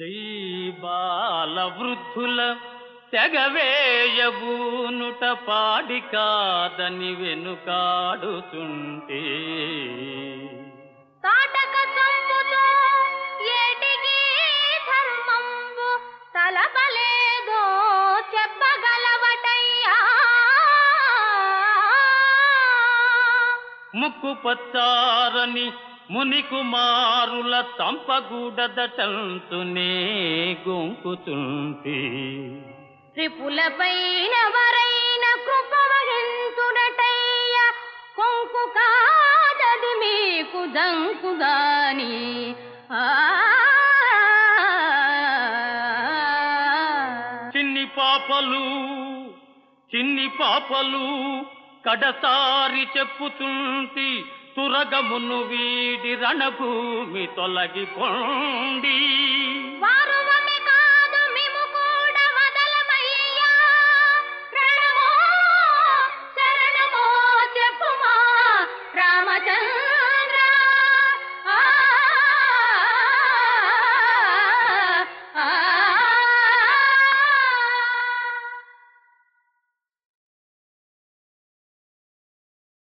స్త్రీ బాల వృద్ధుల తెగవేయబూనుట పాడి కాదని వెనుకాడుతుంటే. తాటక చంపుతో ఏటికి ధర్మంబు తలపలేదో చెప్పగలవటయ్యా. ముక్కు పచ్చారని ముని కుమారుల చంపగూడదటంతునే గొంకుతుంటే. త్రిపులపైన వరైన కృప వహించుడటయ్య కొంకు కాదది మీకు ఆ చిన్ని పాపలు చిన్ని పాపలు కడసారి చెప్పుతుంటి. తురగమును వీడి రణభూమి తొలగి కొండి.